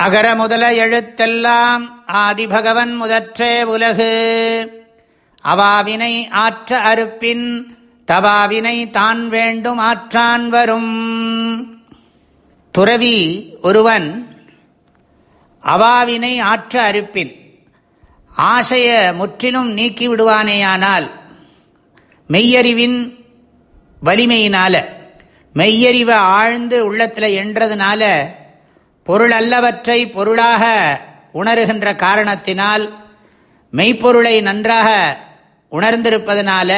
அகர முதல எழுத்தெல்லாம் ஆதிபகவன் முதற்றே உலகு. அவாவினை ஆற்ற அறுப்பின் தவாவினை தான் வேண்டும் ஆற்றான் வரும். துறவி ஒருவன் அவாவினை ஆற்ற அறுப்பின் ஆசைய முற்றிலும் நீக்கி விடுவானேயானால் மெய்யறிவின் வலிமையினால மெய்யறிவை ஆழ்ந்து உள்ளத்தில் என்றதுனால பொருள் அல்லவற்றை பொருளாக உணர்கின்ற காரணத்தினால் மெய்ப்பொருளை நன்றாக உணர்ந்திருப்பதனால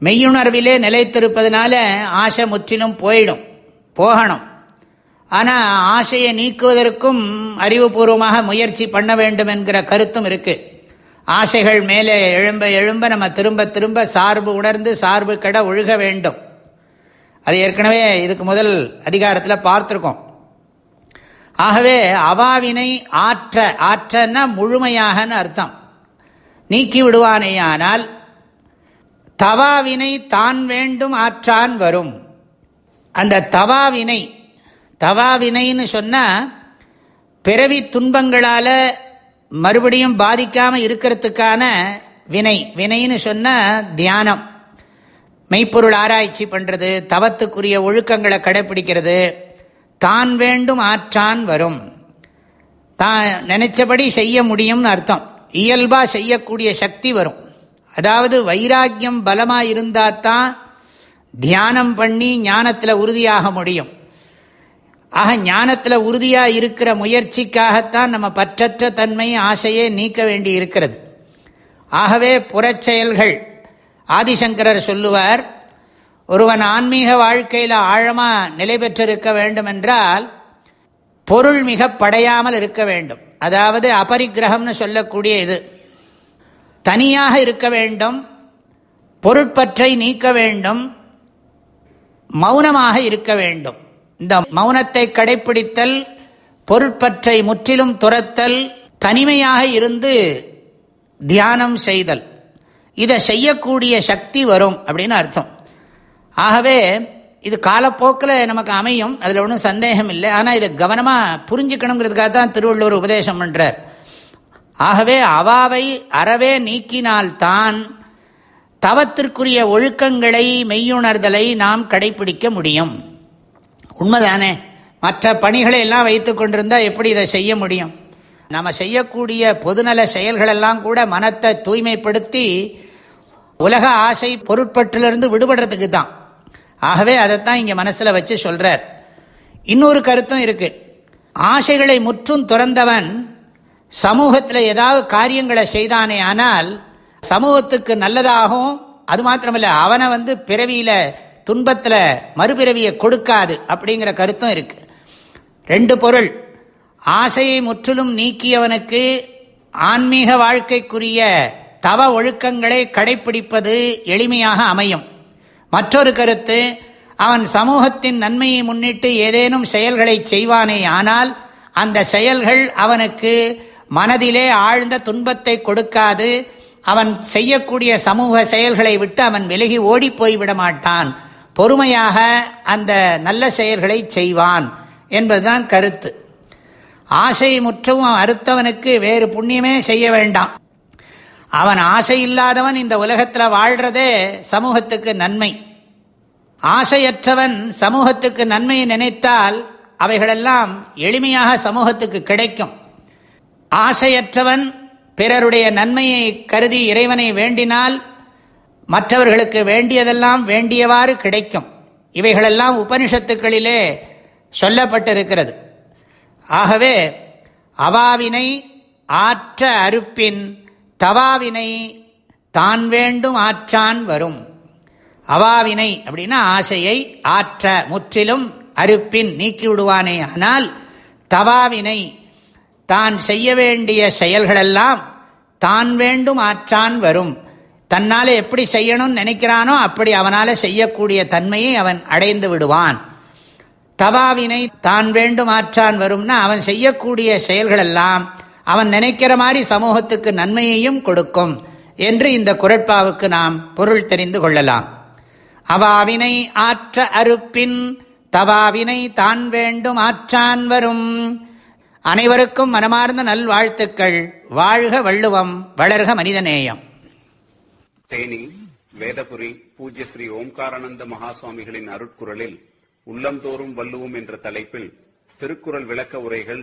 மெய்யுணர்விலே நிலைத்திருப்பதனால ஆசை முற்றிலும் போயிடும் போகணும். ஆனால் ஆசையை நீக்குவதற்கும் அறிவுபூர்வமாக முயற்சி பண்ண வேண்டும் என்கிற கருத்தும் இருக்குது ஆசைகள் மேலே எழும்ப எழும்ப நம்ம திரும்ப திரும்ப சார்பு உணர்ந்து சார்பு கெட ஒழுக வேண்டும். அது ஏற்கனவே இதுக்கு முதல் அதிகாரத்தில் பார்த்துருக்கோம். ஆகவே அவாவினை ஆற்ற ஆற்றன்னா முழுமையாகன்னு அர்த்தம். நீக்கி விடுவானேயானால் தவாவினை தான் வேண்டும் ஆற்றான் வரும். அந்த தவாவினை தவாவினைன்னு சொன்னால் பிறவி துன்பங்களால் மறுபடியும் பாதிக்காமல் இருக்கிறதுக்கான வினை வினைன்னு சொன்ன தியானம். மெய்ப்பொருள் ஆராய்ச்சி பண்ணுறது தவத்துக்குரிய ஒழுக்கங்களை கடைப்பிடிக்கிறது தான் வேண்டும் ஆற்றான் வரும். தான் நினைச்சபடி செய்ய முடியும்னு அர்த்தம். இயல்பாக செய்யக்கூடிய சக்தி வரும். அதாவது வைராக்கியம் பலமாக இருந்தால் தான் தியானம் பண்ணி ஞானத்தில் உறுதியாக முடியும். ஆக ஞானத்தில் உறுதியாக இருக்கிற முயற்சிக்காகத்தான் நம்ம பற்றற்ற தன்மை ஆசையே நீக்க வேண்டி இருக்கிறது ஆகவே புறச்செயல்கள் ஆதிசங்கரர் சொல்லுவார் ஒருவன் ஆன்மீக வாழ்க்கையில் ஆழமாக நிலை பெற்றிருக்க வேண்டும் என்றால் பொருள் மிக படையாமல் இருக்க வேண்டும். அதாவது அபரிக்கிரகம்னு சொல்லக்கூடிய இது. தனியாக இருக்க வேண்டும் பொருட்பற்றை நீக்க வேண்டும் மௌனமாக இருக்க வேண்டும். இந்த மௌனத்தை கடைபிடித்தல் பொருட்பற்றை முற்றிலும் துரத்தல் தனிமையாக இருந்து தியானம் செய்தல். இதை செய்யக்கூடிய சக்தி வரும் அப்படின்னு அர்த்தம். ஆகவே இது காலப்போக்கில் நமக்கு அமையும் அதில் ஒன்றும் சந்தேகம் இல்லை. ஆனால் இதை கவனமாக புரிஞ்சுக்கணுங்கிறதுக்காக தான் திருவள்ளுவர் உபதேசம் பண்ணுறார் ஆகவே அவாவை அறவே நீக்கினால்தான் தவத்திற்குரிய ஒழுக்கங்களை மெய்யுணர்தலை நாம் கடைபிடிக்க முடியும். உண்மைதானே? மற்ற பணிகளை எல்லாம் வைத்து கொண்டிருந்தால் எப்படி இதை செய்ய முடியும்? நம்ம செய்யக்கூடிய பொதுநல செயல்களெல்லாம் கூட மனத்தை தூய்மைப்படுத்தி உலக ஆசை பொருட்பற்றிலிருந்து விடுபடுறதுக்கு தான். ஆகவே அதைத்தான் இங்கே மனசில் வச்சு சொல்கிறார் இன்னொரு கருத்தும் இருக்கு. ஆசைகளை முற்றும் துறந்தவன் சமூகத்தில் ஏதாவது காரியங்களை செய்தானே ஆனால் சமூகத்துக்கு நல்லதாகவும் அது மாத்திரமில்லை அவனை வந்து பிறவியில் துன்பத்தில் மறுபிறவியை கொடுக்காது அப்படிங்கிற கருத்தும் இருக்கு. ரெண்டு பொருள். ஆசையை முற்றிலும் நீக்கியவனுக்கு ஆன்மீக வாழ்க்கைக்குரிய தவ ஒழுக்கங்களை கடைபிடிப்பது எளிமையாக அமையும். மற்றொரு கருத்து அவன் சமூகத்தின் நன்மையை முன்னிட்டு ஏதேனும் செயல்களை செய்வானே ஆனால் அந்த செயல்கள் அவனுக்கு மனதிலே ஆழ்ந்த துன்பத்தை கொடுக்காது. அவன் செய்யக்கூடிய சமூக செயல்களை விட்டு அவன் விலகி ஓடி போய்விட மாட்டான் பொறுமையாக அந்த நல்ல செயல்களை செய்வான் என்பதுதான் கருத்து. ஆசை முற்றவும் அறுத்தவனுக்கு வேறு புண்ணியமே செய்ய வேண்டாம். அவன் ஆசை இல்லாதவன் இந்த உலகத்தில் வாழ்றதே சமூகத்துக்கு நன்மை. ஆசையற்றவன் சமூகத்துக்கு நன்மையை நினைத்தால் அவைகளெல்லாம் எளிமையாக சமூகத்துக்கு கிடைக்கும். ஆசையற்றவன் பிறருடைய நன்மையை கருதி இறைவனை வேண்டினால் மற்றவர்களுக்கு வேண்டியதெல்லாம் வேண்டியவாறு கிடைக்கும். இவைகளெல்லாம் உபனிஷத்துக்களிலே சொல்லப்பட்டிருக்கிறது. ஆகவே அவாவினை ஆற்ற அறுப்பின் தவாவினை தான் வேண்டும் ஆற்றான் வரும். அவாவினை அப்படின்னா ஆசையை ஆற்ற முற்றிலும் அறுப்பின் நீக்கிவிடுவானே. ஆனால் தவாவினை தான் செய்ய வேண்டிய செயல்களெல்லாம் தான் வேண்டும் ஆற்றான் வரும். தன்னால் எப்படி செய்யணும்னு நினைக்கிறானோ அப்படி அவனால் செய்யக்கூடிய தன்மையை அவன் அடைந்து விடுவான். தவாவினை தான் வேண்டும் ஆற்றான் வரும்னா அவன் செய்யக்கூடிய செயல்களெல்லாம் அவன் நினைக்கிற மாதிரி சமூகத்துக்கு நன்மையையும் கொடுக்கும் என்று இந்த குரட்பாவுக்கு நாம் பொருள் தெரிந்து கொள்ளலாம். அவாவினை ஆற்ற அறுப்பின் தவாவினை தான் வேண்டும் ஆற்றான் வரும். அனைவருக்கும் மனமார்ந்த நல்வாழ்த்துக்கள். வாழ்க வள்ளுவம் வளர்க மனிதநேயம். தேனி வேதபுரி பூஜ்ய ஸ்ரீ ஓம்காரானந்த மகாசுவாமிகளின் அருட்குரலில் உள்ளந்தோறும் வள்ளுவோம் என்ற தலைப்பில் திருக்குறள் விளக்க உரைகள்